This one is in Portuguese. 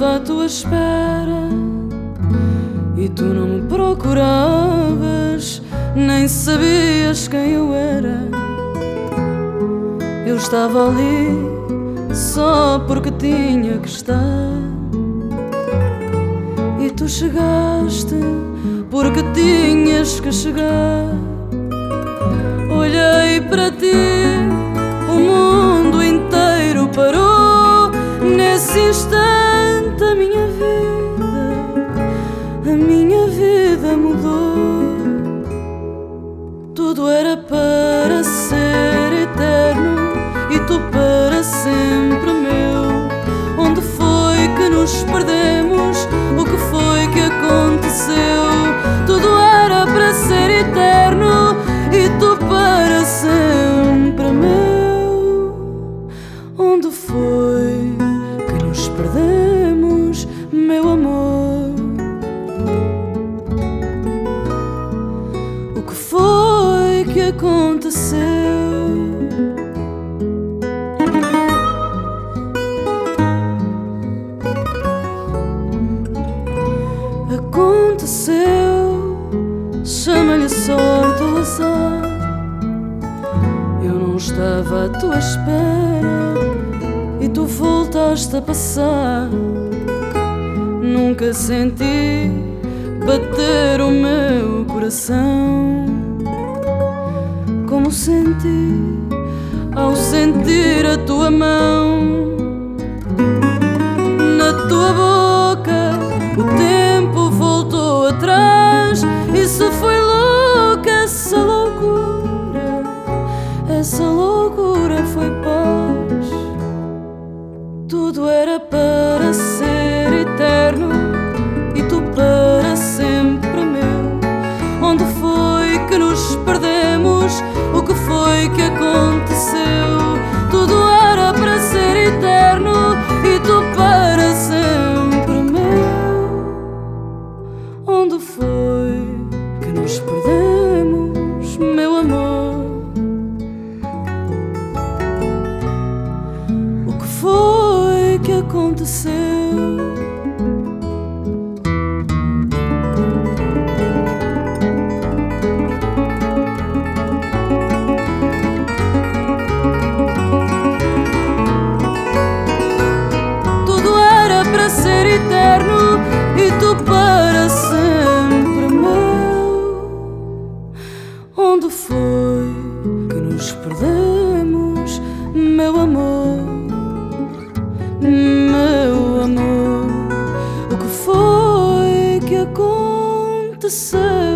estava à tua espera e tu não me procuravas, nem sabias quem eu era. Eu estava ali só porque tinha que estar. E tu chegaste porque tinhas que chegar. Olhei para ti Tudo era para ser eterno e tu para sempre meu. Onde foi que nos perdemos? O que foi que aconteceu? Tudo era para ser eterno e tu para sempre meu. Onde foi que nos perdemos, meu amor? O que foi que aconteceu? Aconteceu, chama-lhe sorte ou azar. Eu não estava à tua espera e tu voltaste a passar. Nunca senti bater o meu coração como senti ao sentir a tua mão na tua boca. O tempo voltou atrás se foi louca essa loucura, essa loucura foi paz. Tudo era para ser aconteceu? Tudo era para ser eterno e tu para sempre meu. Onde foi que nos perdemos, meu amor? Meu